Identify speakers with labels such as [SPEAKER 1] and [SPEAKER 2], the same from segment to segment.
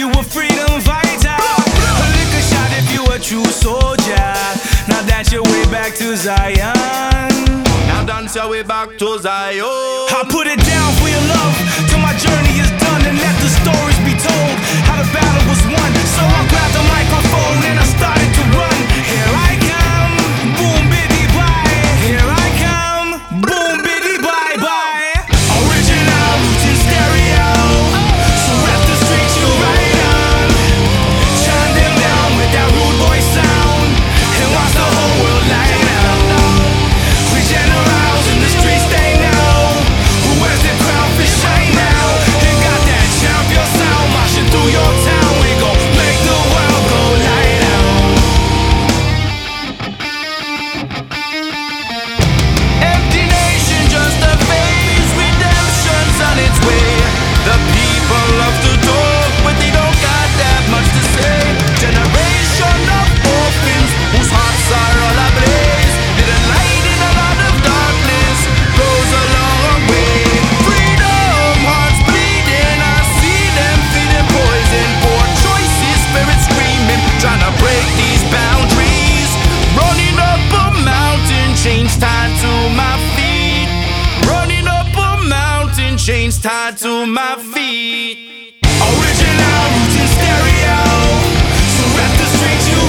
[SPEAKER 1] you a freedom fighter, a liquor shot if you a true soldier. Now dance your way back to Zion.
[SPEAKER 2] Now dance your way back to Zion. I
[SPEAKER 1] put it down for your love till my journey. my feet. Original roots in stereo. So rap the streets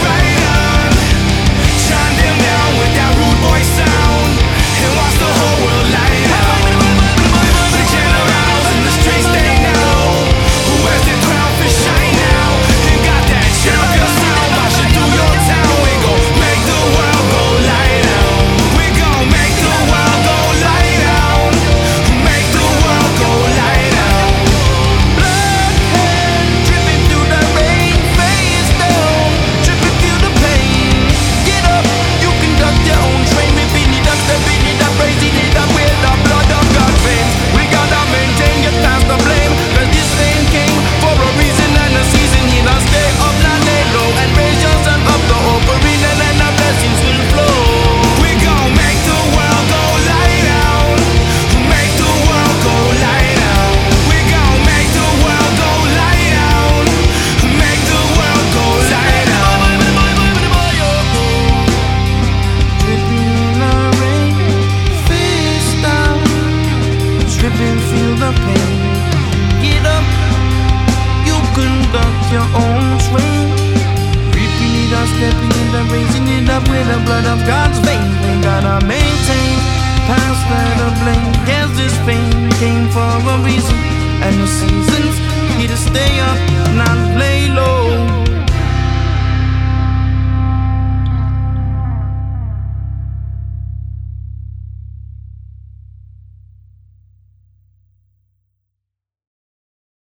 [SPEAKER 1] for a reason. And the seasons need to stay up, not lay low.